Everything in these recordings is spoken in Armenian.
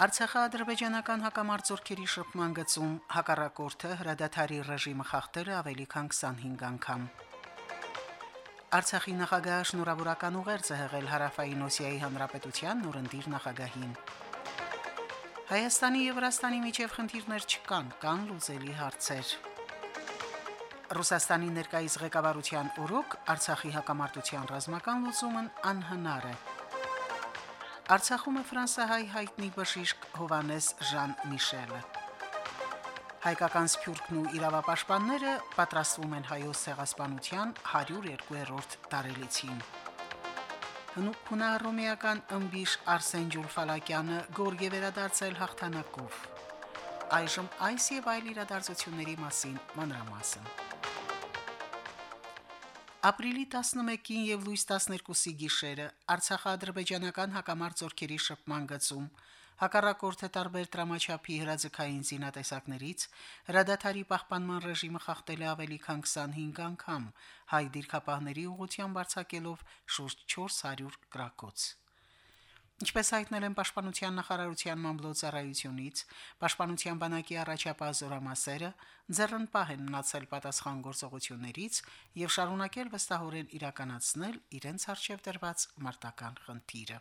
Արցախա-ադրբեջանական հակամարտությունների շփման գծում հակառակորդը հրադադարի ռեժիմը խախտել է ավելի քան 25 անգամ։ Արցախի նախագահ շնորհավորական ուղերձ է հղել Հարավային Օսիայի հանրապետության նորընտիր նախագահին։ Հայաստանի եւ Վրաստանի միջև խնդիրներ չկան, կան լուծելի հարցեր։ Ռուսաստանի ներկայիս ղեկավարության օրոք Արցախի հակամարտության ռազմական լուծումն անհնար է։ Արցախում է ֆրանսահայ հայտնի բժիշկ Հովանես Ժան Միշելը։ Հայկական սփյուռքն ու իրավապաշտպանները պատրաստվում են հայոց ցեղասպանության 102-րդ տարելիցին։ Հունարոմեական ըմբիշ Արսեն Ջուլֆալակյանը գորգե վերադարձել հաղթանակով։ Այժմ այս եւ այլ իրադարձությունների մասին մանրամասն։ Ապրիլի 11-ին եւ լույս 12-ի գիշերը Արցախա-ադրբեջանական հակամարտությունների շփման գծում հակառակորդը տարբեր դրամաչափի հրաձգային զինատեսակներից հրադադարի պահպանման ռեժիմը խախտել է ավելի քան 25 անգամ, հայ դիրքապահների ուղղությամբ արձակելով շուրջ 400 գրակոց։ Ինչպես հայտնել են Պաշտպանության նախարարության մամլոյցարայությունից, Պաշտպանության բանակի առաջապահ զորամասերը ձեռնպահ են մնացել պատասխան գործողություններից եւ շարունակել վստահորեն իրականացնել իրենց արժեվ դրված մարտական խնդիրը։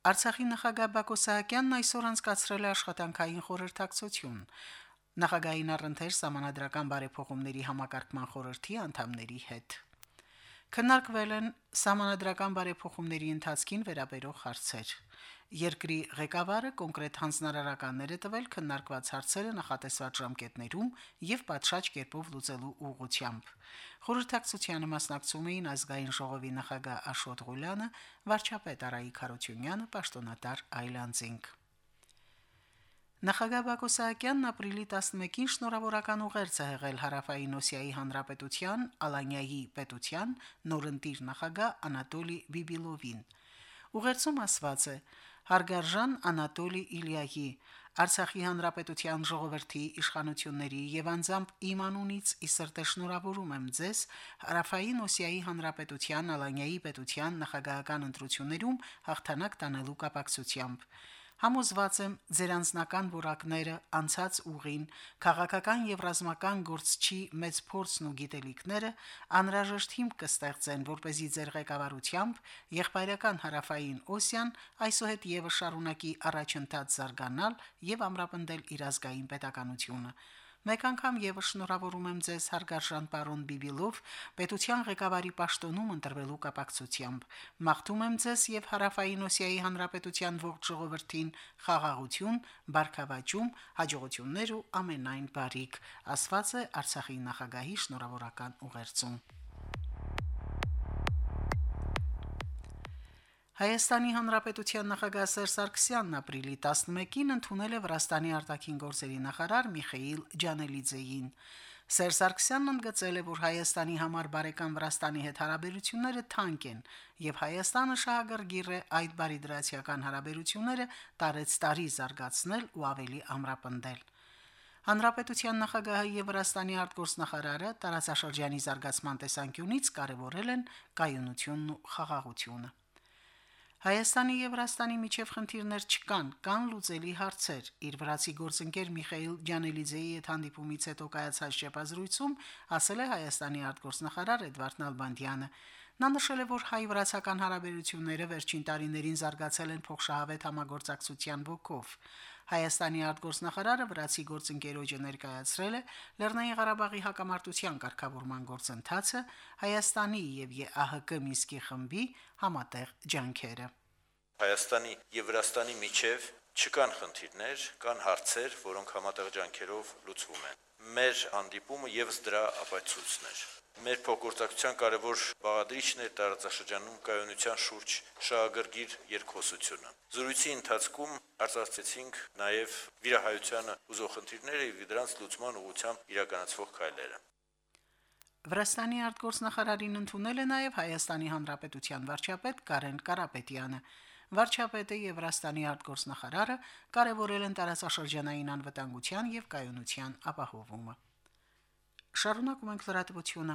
Արցախի նախագահ Բակո Սահակյանն այսօր անցկացրել է աշխատանքային խորհրդակցություն։ Նախագահային առընթեր համանadrական բարեփոխումների համակարգման խորհրդի անդամների հետ։ Քննարկվել են համանadrական բարեփոխումների ընթացքին վերաբերող հարցեր։ Երկրի ղեկավարը կոնկրետ հանձնարարականներ է տվել քննարկված հարցերը նախատեսված ժամկետներում եւ պատշաճ կերպով լուծելու ուղղությամբ։ Խորհրդակցությանը մասնակցում էին ազգային ժողովի նախագահ Աշոտ Ղուլյանը, վարչապետ Արայիկ Խարությունյանը, պաշտոնատար Այլանդզինգ։ Նախագահ Բակո Սահակյանն ապրիլի 11-ին շնորհավորական ուղերձ է հղել Հարավային Օսիայի Հանրապետության Ալանյայի պետության նորընտիր նախագահ Անատոլի Բիբիլովին։ Ուղերձում ասված է. Հարգարժան Անատոլի Իլիայի Արցախի Հանրապետության ժողովրդի իշխանությունների եւ անձամբ իմ անունից ի սրտե շնորհավորում եմ ձեզ Հարավային Օսիայի Հանրապետության Ալանյայի պետության նախագահական ընտրություններում հաղթանակ տանելու կապակցությամբ։ Համոզված եմ ձեր անձնական որակները, անցած ուղին, քաղաքական եւ ռազմական գործչի մեծ փորձն ու գիտելիքները անհրաժեշտ հիմք կստեղծեն, որ เป զի ձեր ղեկավարությամբ եղբայրական հարավային Օսիան այսուհետ եւս շարունակի առաջընթաց զարգանալ եւ ամրապնդել իր ազգային պետականությունը։ Մեկ անգամ եւս շնորհավորում եմ ձեզ հարգարժան պարոն Բիբիլով պետության ղեկավարի պաշտոնում ընտրվելու կապակցությամբ։ Մաղթում եմ ձեզ եւ Հարավային Օսիայի Հանրապետության ողջ ժողովրդին խաղաղություն, բարգավաճում, հաջողություններ ու ամենայն բարիք, ասված է Արցախի նախագահի շնորհավորական ուղերձում։ Հայաստանի Հանրապետության նախագահ Սերժ Սարգսյանն ապրիլի 11-ին ընդունել է Վրաստանի արտաքին գործերի նախարար Միխեիլ Ջանելիձեին։ Սերժ Սարգսյանն ընդգծել է, որ Հայաստանի համար բարեկամ Վրաստանի հետ հարաբերությունները թանկ են, եւ Հայաստանը շահագրգիռ է այդ բարիդրացիական հարաբերությունները տարեց տարի զարգացնել ու ավելի ամրապնդել։ Հանրապետության նախագահը եւ Վրաստանի արտգործնախարարը տարածաշրջանի զարգացման տեսանկյունից կարևորել են կայունությունն ու խաղաղությունը։ Հայաստանի եւ Վրաստանի միջև խնդիրներ չկան, կան լուծելի հարցեր։ Իր վրացի գործընկեր Միխայիլ Ջանելիձեի հետ հանդիպումից հետո կայացած շեփազրույցում ասել է Հայաստանի արտգործնախարար Էդվարդ Նալբանդյանը։ Նա նշել է, որ հայ-վրացական հարաբերությունները վերջին տարիներին զարգացել են փոխշահավետ համագործակցության ոգով։ Հայաստանի արտգործնախարարը վրացի գործընկերոջը ներկայացրել է Լեռնային Ղարաբաղի հակամարտության կարգավորման գործընթացը Հայաստանի եւ ԵԱՀԿ Միսկի խմբի համատեղ ջանքերը։ Հայաստանի եւ Վրաստանի միջև Չկան խնդիրներ, կան հարցեր, որոնք համատեղ ջանքերով լուծվում են։ Մեր հանդիպումը եւս դրա ապացույցն էր։ Մեր փոխգործակցության կարևոր բաղադրիչն է տարածաշրջանում կայունության շուրջ շահագրգիռ երկխոսությունը։ Զրույցի ընթացքում արծարծեցինք նաև վիրահայությանը ուզող խնդիրները եւ դրանց լուծման ուղղությամբ իրականացվող քայլերը։ Վրաստանի արտգործնախարարին ընդունել է նաև Հայաստանի Հանրապետության վարչապետ Կարեն Կարապետյանը։ Վարչապետը եւ Վրաստանի արտգործնախարարը կարևորել են տարածաշրջանային անվտանգության եւ կայունության ապահովումը։ Շարունակում ենք լրատվությունը։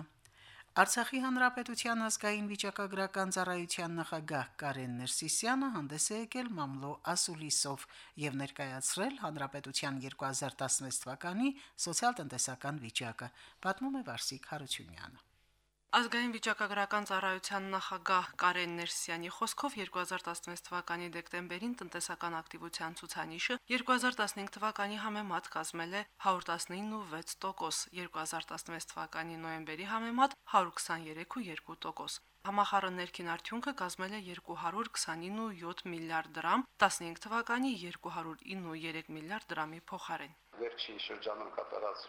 Արցախի հանրապետության ազգային վիճակագրական ծառայության նախագահ Կարեն Ներսիսյանը հանդես է եկել մամլո ասուլիսով եւ ներկայացրել հանրապետության 2016 թվականի սոցիալ-տնտեսական վիճակը, պատմում է Վարսիկ Հարությունյանը։ Ազգային վիճակագրական ծառայության նախագահ Կարեն Ներսյանի խոսքով 2016 թվականի դեկտեմբերին տնտեսական ակտիվության ցուցանիշը 2015 թվականի համեմատ կազմել է 119.6%, 2016 թվականի նոյեմբերի համեմատ 123.2%։ Համախառն ներքին արդյունքը կազմել է 229.7 միլիարդ դրամ, 15 թվականի 209.3 միլիարդ դրամի փոխարեն։ Վերջին շրջանում կատարած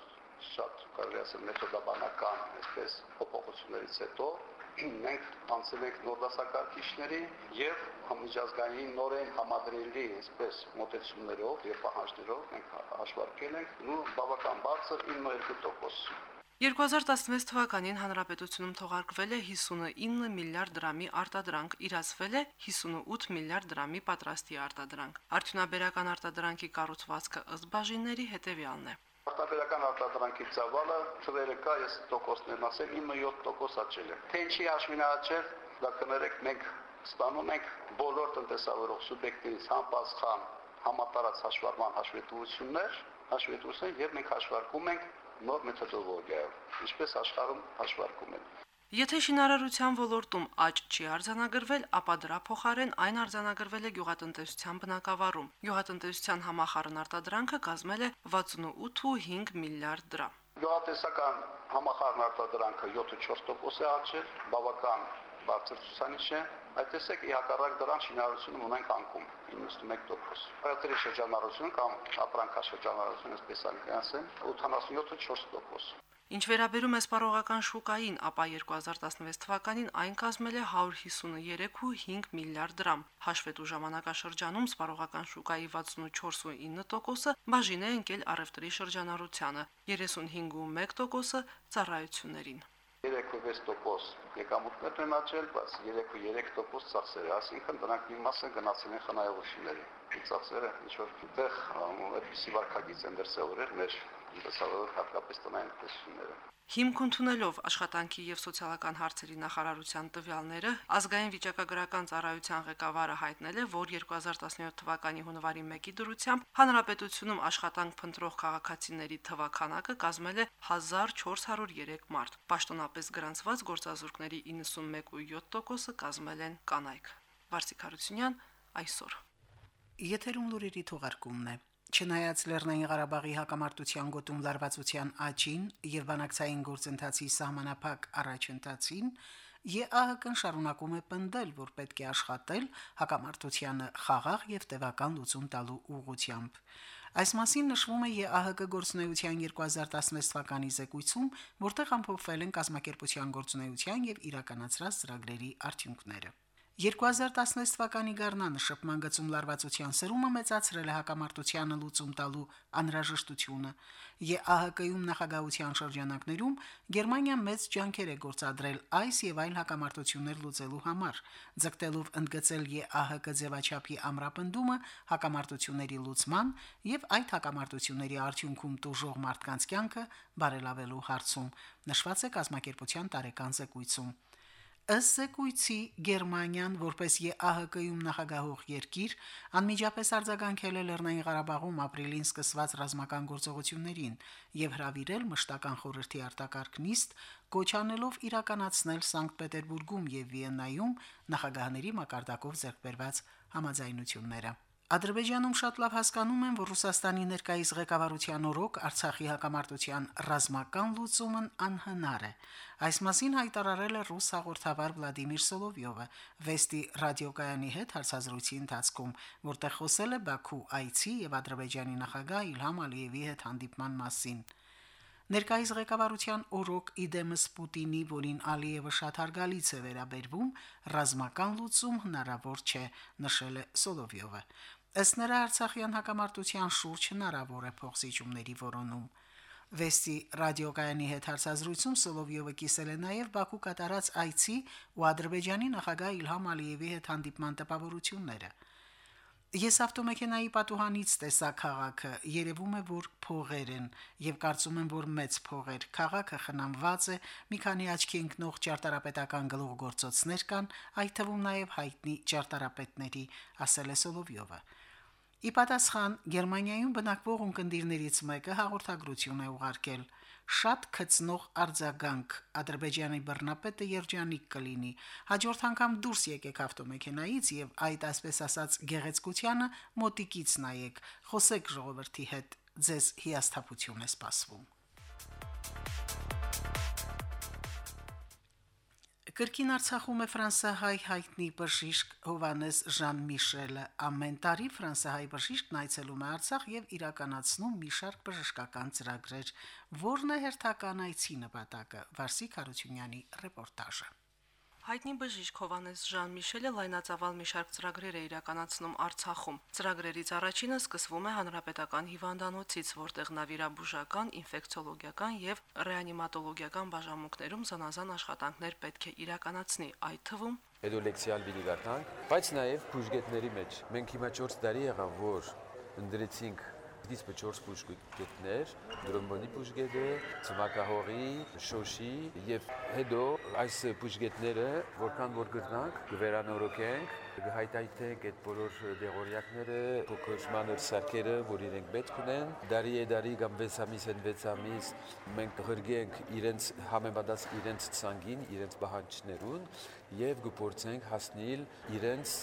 շատ կարելի ասել մեթոդաբանական այսպես փոփոխություններից հետո մենք անցել ենք նոր դասակարգիչների եւ համիջազգային նորեն համադրելի այսպես մոտեցումներով եւ պահանջներով մենք հաշվարկել ենք ու բավական բարձր 9.2% 2016 թվականին հանրապետությունում թողարկվել է 59 միլիարդ դրամի արտադրանք, իրացվել է 58 միլիարդ դրամի պատրաստի արտադրանք։ Արդյունաբերական արտադրանքի կառուցվածքը ըստ բաժինների հետևյալն է արտադրական արտադրանքի ծավալը ծրերը կա, ես տոկոսներն ասել, 9-7% աճել է։ Թե ինչի հաշվին աճել, դա կներեք մենք ստանում ենք բոլոր տնտեսավարող սուբյեկտներից համապատասխան համատարած հաշվառման հաշվետվություններ, հաշվետվություններ եւ մենք հաշվարկում ենք նոր մեթոդոլոգիայով, ինչպես աշխարհում հաշվարկում են։ Եթե շինարարության ոլորտում աճ չի արձանագրվել, ապա դրա փոխարեն այն արձանագրվել է գյուղատնտեսության բնակավարում։ Գյուղատնտեսության համախառն արտադրանքը կազմել է 68.5 միլիարդ դրամ։ Գյուղատնտեսական համախառն արտադրանքը 7.4% է աճել, բավական բարձր ցուցանիշ է։ Այդ տեսեք, ի հակառակ դրան շինարարությունում ունենք անկում 91%։ Հայաստանի շրջանառություն կամ ապրանքաշրջանառություն, այսպես ասեմ, 87.4%։ Ինչ վերաբերում է սպառողական շուկային, ապա 2016 թվականին այն կազմել է 153.5 միլիարդ դրամ։ Հաշվետու ժամանակաշրջանում սպառողական շուկայի 64.9%-ը բաժին է ընկել առևտրի շրջանառությանը, 35.1%-ը ծառայություններին։ 3.6% եկամուտներն են աճել, բայց 3.3% ծախսերը, այսինքն դրանք մի մասը գնացել են խնայողությունների։ Ծախսերը ինչ որ այդտեղ այդպիսի վարկագիծ են դրսևորել մեր տնտեսավարող հատկապես տնային տնտեսությունները։ Հիմք ընդունելով աշխատանքի եւ սոցիալական հարցերի նախարարության տվյալները, ազգային վիճակագրական ծառայության ղեկավարը հայտնել է, որ 2017 թվականի հունվարի 1-ի դրությամբ հանրապետությունում աշխատանք փնտրող քաղաքացիների թվականակը կազմել է 1403 մարդ։ Պաշտոնապես գրանցված գործազուրկների 91.7%-ը կազմել են կանայք։ Վարսիկ Հարությունյան այսօր։ Եթերում լուրերի թողարկումն է։ Չնայած Լեռնային Ղարաբաղի հակամարտության գոտում լարվածության աճին եւ բանակցային գործընթացի սահմանափակ առաջընթացին, ԵԱՀԿ-ն շարունակում է պնդել, որ պետք է աշխատել հակամարտությանը խաղաղ եւ տևական լուծում տալու ուղղությամբ։ Այս մասին նշվում է ԵԱՀԿ գործունեության 2016 թվականի զեկույցում, որտեղ ամփոփվել են կազմակերպության գործունեության եւ իրականացրած ծրագրերի արդյունքները։ 2016 թվականի գարնանը շփման գծում լարվածության սրումը մեծացրել է հակամարտությանը լուծում տալու անհրաժեշտությունը։ ԵԱՀԿ-ում նախագահության շրջանակներում Գերմանիան մեծ ջանքեր է գործադրել այս եւ այլ հակամարտություններ լուծելու համար, ձգտելով ընդգծել ԵԱՀԿ ձևաչափի ամրապնդումը հակամարտությունների լուծման եւ այդ հակամարտությունների արդյունքում տուժող մարդկանց կյանքը բարելավելու հարցում, նշված է կազմակերպության տարեկան զեկույցում։ Ըստ զեկույցի Գերմանիան որպես ԵԱՀԿ-ում նախագահող երկիր անմիջապես արձագանքել է Լեռնային Ղարաբաղում ապրիլին սկսված ռազմական գործողություններին եւ հravirել մշտական խորհրդի արտակարգ նիստ, կոչանելով իրականացնել Սանկտ Պետերբուրգում եւ Վիեննայում նախագահների մակարդակով ձեռքբերված համաձայնությունները։ Ադրբեջանում շատ լավ հասկանում են, որ Ռուսաստանի ներկայիս ղեկավարության օրոք Արցախի հակամարտության ռազմական լուծումն անհնար է։ Այս մասին հայտարարել է ռուս հաղորդավար Վլադիմիր Սոլովյովը Վեստի ռադիոկայանի հետ հարցազրույցի ընթացքում, որտեղ խոսել է Բաքու այցի եւ Ադրբեջանի նախագահ Իլհամ Ալիևի հետ հանդիպման մասին։ Ներկայիս ղեկավարության օրոք իդեմս Պուտինի, որին Ալիևը շատ հարգալից է վերաբերվում, ռազմական լուծում հնարավոր չէ, նշել է Սոլովյովը։ Ըստ նրա Արցախյան հակամարտության շուրջ հնարավոր է փոխզիջումների որոնում։ Վեստի ռադիոկայանի հետ հարցազրույցում Սոլովյովը կիսել է նաև Բաքու կատարած այցի ու Ադրբեջանի նախագահ Իլհամ Ալիևի հետ հանդիպման տպավորությունները։ Ես ավտոմեքենայի պատուհանից տեսա քաղաքը, երևում է, որ փողեր են, եւ կարծում եմ, որ մեծ փողեր։ Քաղաքը խնամված է, մի քանի աչքի ընկնող ճարտարապետական գլուխգործոցներ կան, այդ թվում նաեւ հայտնի ճարտարապետների, ասել է Սոլովյովը։ Ի պատասխան Գերմանիայում բնակվող ունկնդիրներից մեկը հաղորդագրություն է ուղարկել. շատ քծնող արձագանք Ադրբեջանի բռնապետը երջանիկ կլինի։ Հաջորդ անգամ դուրս եկեք ավտոմեքենայից եւ այդ այսպես ասած գեղեցկությանը մոտիկից նայեք, խոսեք ժողովրդի հետ, ձեզ հիասթափություն է սպասվում։ Կրկին Արցախում է ֆրանսահայ հայտնի բժիշկ Հովանես Ժան Միշելը։ Ամեն տարի ֆրանսահայ բժիշկն այցելում է Արցախ եւ իրականացնում մի շարք բժշկական ծրագրեր, որն է հերթական այցի նպատակը։ Վարսիկ Հարությունյանի ռեպորտաժը։ Հայտնի բժիշկ Հովանես Ժան-Միշելը լայնածավալ մի շարք ծրագրեր է իրականացնում Արցախում։ Ծրագրերից առաջինը սկսվում է հանրապետական հիվանդանոցից, որտեղ նավիրաբուժական, ինֆեկցիոլոգիական եւ ռեանիմատոլոգիական բաժանմունքներում զանազան աշխատանքներ պետք է իրականացնի, այդ թվում էդոլեկցիալ բիլիգարդանք, բայց նաև բուժգետների մեջ։ Մենք հիմա 4 տարի եղավ, որ ընդրեցինք Իսկ 4 բուժգետներ, դրոմբոնի բուժգետը, ծմակահորի, շոշի եւ հետո այս բուժգետները որքան որ գտնանք, կվերանորոգենք, կհայտայթենք այդ բոլոր դեղորյակները, փոքր մանր սարքերը, որ իրենք պետք ունեն, դարի է դարի կամ 6 ամիս են 6 ամիս մենք կհրգենք իրենց համեմատած իրենց ցանգին, իրենց բահանջներուն եւ կփորձենք հասնել իրենց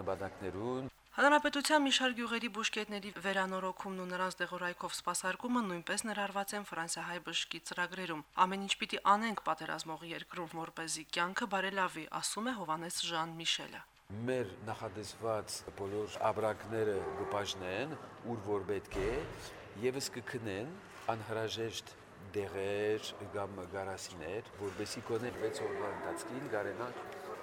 նպատակներուն Հանրապետության մի շարք գյուղերի բուժկետների վերանորոգումն ու նրանց դեղորայքով սպասարկումը նույնպես ներառված են ֆրանսիահայ բժշկի ծրագրերում։ Ամեն ինչ պիտի անենք պատերազմողի երկրում, որ เป զի կյանքը բարելավի, ասում է Հովանես Ժան Միշելը։ Մեր նախադեсված բոլոր աբրակները գպաշնեն, ուր որ պետք է, եւս կքնեն անհրաժեշտ դեղեր կամ գարասիներ, որբեսի կոնե 6 օրվա ընթացքին գարենան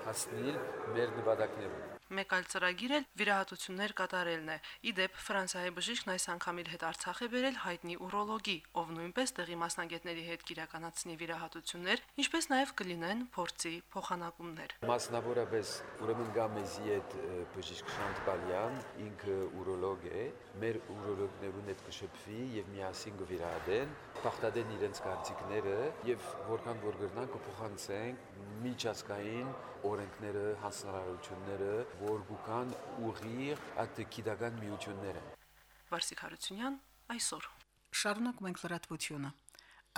հասնել մեր նվադակներում։ Մեկ այլ ծրագիր էլ վիրահատություններ կատարելն է։ Իդեպ Ֆրանսիայի բժիշկն այս անգամ իր հետ Արցախ է բերել հայտնի ուրոլոգի, ով նույնպես տեղի մասնագետների հետ կիրականացնի վիրահատություններ, ինչպես նաև կլինեն փորձի փոխանակումներ։ Մասնավորապես ուրեմն գամեզի հետ բժիշկ Շանտբալյան, ինքը ուրոլոգ է, մեր ուրոլոգներուն հետ կշփվի եւ միասին կվիրահատեն, բախտադեն իրենց կարծիքները եւ որքան որ գրնան կփոխանցենք միջազգային օրենքները, հանրահարությունները, որ գուկան ուղիղ այդ գիտական միությունները։ Վարսիկ Հարությունյան այսօր Շարունակում ենք լրատվությունը։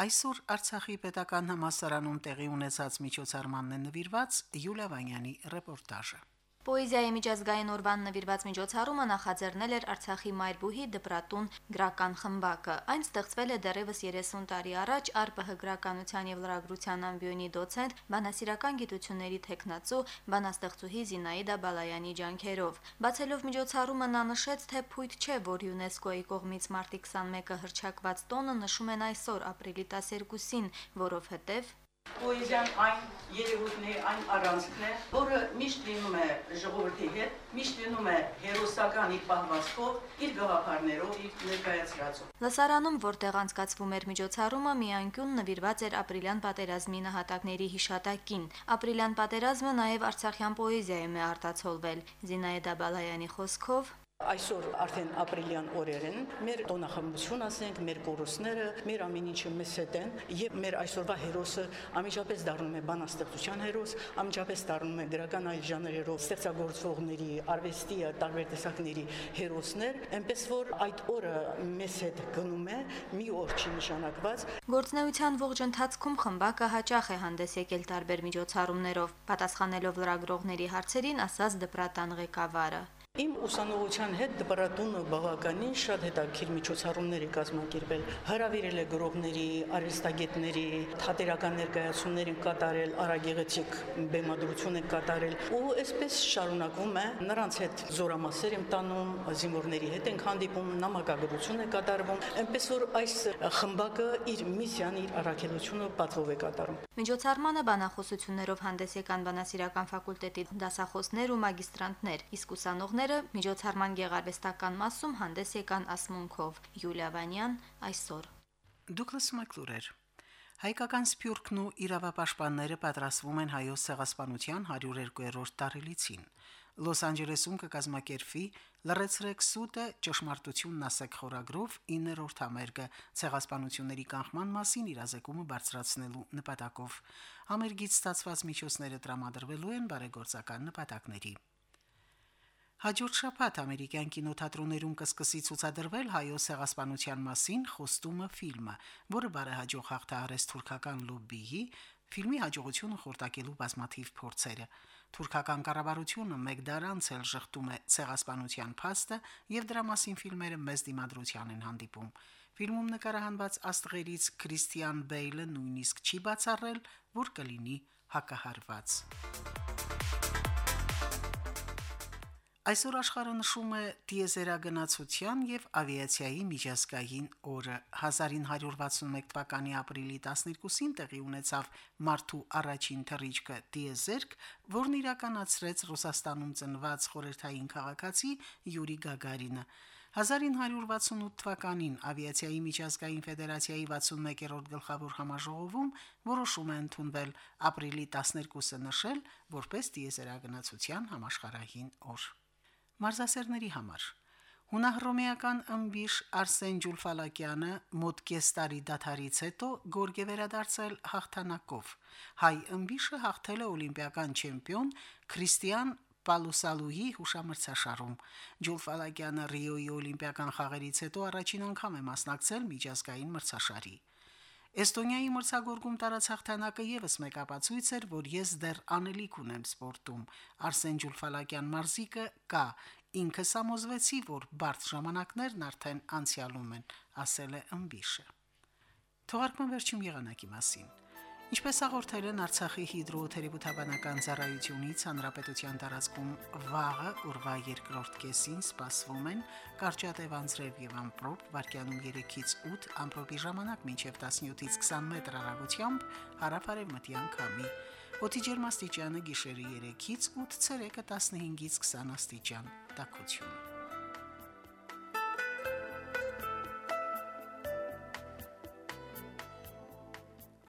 Այսօր Արցախի պետական համասարանում տեղի ունեցած միջոցառմանն է նվիրված Յուլիա Վանյանի ռեպորտաժը։ Պոեզիայի միջազգային օրվան նվիրված միջոցառումը նախաձեռնել էր Արցախի Մայրբուհի դպրատուն գրական խմբակը։ Այն ստեղծվել է դեռևս 30 տարի առաջ ԱՌՊՀ գրականության եւ լրագրության ամբիոնի դոցենտ, բանասիրական գիտությունների տեխնացու, բանաստեղծուհի Զինայդա Բալայանի ջանքերով։ Բացելով միջոցառումը նա նշեց, թե փույթ չէ, որ ՅՈՒՆԵՍԿՕ-ի կողմից մարտի 21-ը հրճակված տոնը նշում են այսօր ապրիլի 12-ին, որովհետև Պոեզիան այն երևույթն է, այն առանցքն է, որը միշտ լինում է ժողովրդի հետ, միշտ լինում է հերոսական իր պահվածքով, իր գաղափարներով, իր ներկայացրածով։ Լասարանում, որտեղ անցկացվում էր միջոցառումը, մի անկյուն նվիրված էր ապրիլյան պատերազմի նահատակների հիշատակին։ Ապրիլյան պատերազմը նաև Արցախյան պոեզիայում է արտացոլվել։ Զինայդա Բալայանի խոսքով Այսօր արդեն ապրիլյան օրեր են, մեր տոնախմբություն ասենք, մեր կորուսները, մեր ամեն ինչը մեզ հետ են եւ մեր այսօրվա հերոսը ամիջապես դառնում է բանաստեղծության հերոս, ամիջապես դառնում է գրական այլ ժանրերով ստեղծագործողների, արվեստի տարբեր տեսակների հերոսներ, այնպես որ այդ օրը մեզ հետ գնում է մի օր չի նշանակված։ Գործնեության ողջ ընթացքում խմբակը հաճախ է հանդես եկել տարբեր միջոցառումներով, պատասխանելով լրագրողների հարցերին ասաց դպրատան ղեկավարը։ Իմ ուսանողության հետ դպրատունը բավականին շատ հետաքրքիր միջոցառումներ է կազմակերպել։ Հրավիրել է գրողների, արվեստագետների, թատերական ներկայացումներ կատարել, արագեղեցիկ բեմադրություն են կատարել ու այսպես շարունակվում է։ Նրանց հետ զորամասեր եմ տանում, զինվորների հետ ենք հանդիպում, նամակագրություն է կատարվում, այնպես որ այս խմբակը իր միսիան, իր առաքելությունը պատվով է կատարում։ Միջոցառմանը բանախոսություններով հանդես եկան բանասիրական ֆակուլտետի դասախոսներ ու մագիստրանտներ, իսկ ուսանողները միջոցառման գեղարվեստական մասում հանդես եկան ասմունքով։ Յուլիա Վանյան այսօր։ Դուկլաս Մակլուրեր Հայկական սփյուռքն ու իրավապաշտպանները պատրաստվում են հայոց ցեղասպանության 102-րդ տարելիցին։ Լոս Անջելեսում կկազմակերպվի Լռեցրեք սուտը ճշմարտությունն ասեք խորագրով 9-րդ համերգը ցեղասպանությունների կանխման մասին իրազեկումը բարձրացնելու նպատակով։ Համերգից ստացված միջոցները տրամադրվելու են բարեգործական նպատակների։ Հաջորդ շաբաթ ամերիկյան կինոթատրոններում կսկսի ցուցադրվել հայոց ցեղասպանության մասին խոստումը ֆիլմը, որը բարեհաջող հաղթահարեց թուրքական լոբբիի ֆիլմի հաջողությունը խորտակելու բազմաթիվ փորձերը։ Թուրքական կառավարությունը մեկ դար անց էլ շղթում է ցեղասպանության փաստը եւ դրա մասին ֆիլմերը մեծ դիմադրության են հանդիպում։ Ֆիլմում նկարահանված աստղերից Քրիստիան Բեյլը նույնիսկ չի բացառել, որ կլինի հակահարված։ Այսօր աշխարհը նշում է դիեզերագնացության եւ ավիացիայի միջազգային օրը 1961 թվականի ապրիլի 12-ին տեղի ունեցավ մարդու առաջին թռիչքը դիեզերք, որն իրականացրեց Ռուսաստանում ծնված խորհրդային քաղաքացի Յուրի Գագարինը։ 1968 թվականին ավիացիայի միջազգային ֆեդերացիայի 61-րդ գլխավոր համաժողովում որոշում է ընդունվել ապրիլի 12-ը նշել որպես դիեզերագնացության համաշխարհային օր մարզասերների համար։ Հունահռոմեական ըմբիշ Արսեն Ջուլֆալակյանը մոտ կես տարի դաթարից հետո գորգ է վերադարձել հաղթանակով։ Հայ ըմբիշը հաղթել է օլիմպիական չեմպիոն Քրիստիան Պալուսալուի հուշամրցաշարում։ Ջուլֆալակյանը Ռիոյի օլիմպիական խաղերից հետո առաջին անգամ է մասնակցել միջազգային մրցաշարի։ Էստոնիայի մրցակցորգում տարած հաղթանակը եւս մեկ ապացույց էր, որ ես դեռ անելիք ունեմ սպորտում։ Արսեն Ջուլֆալակյան մարզիկը կա, ինքը համոզվեցի, որ բարդ ժամանակներն արդեն անցյալում են, ասել է ըմբիշը։ Թողարկման վերջին եղանակի մասին։ Ինչպես հաղորդել են Արցախի հիդրոթերապևտաբանական ծառայությունից, հանրապետության տարածքում վաղը օրվա երկրորդ կեսին սպասվում են կարճատև անձրև եւ ամպրոպ, վարկյանում 3-ից 8 ամպրոպի ժամանակ մինչև 17-ից 20 մետր հեռագությամբ հարավարևմտյան քամի։ Օդի ջերմաստիճանը գիշերը 3-ից 8, ցերեկը 15-ից 20 աստիճան։ Տակություն։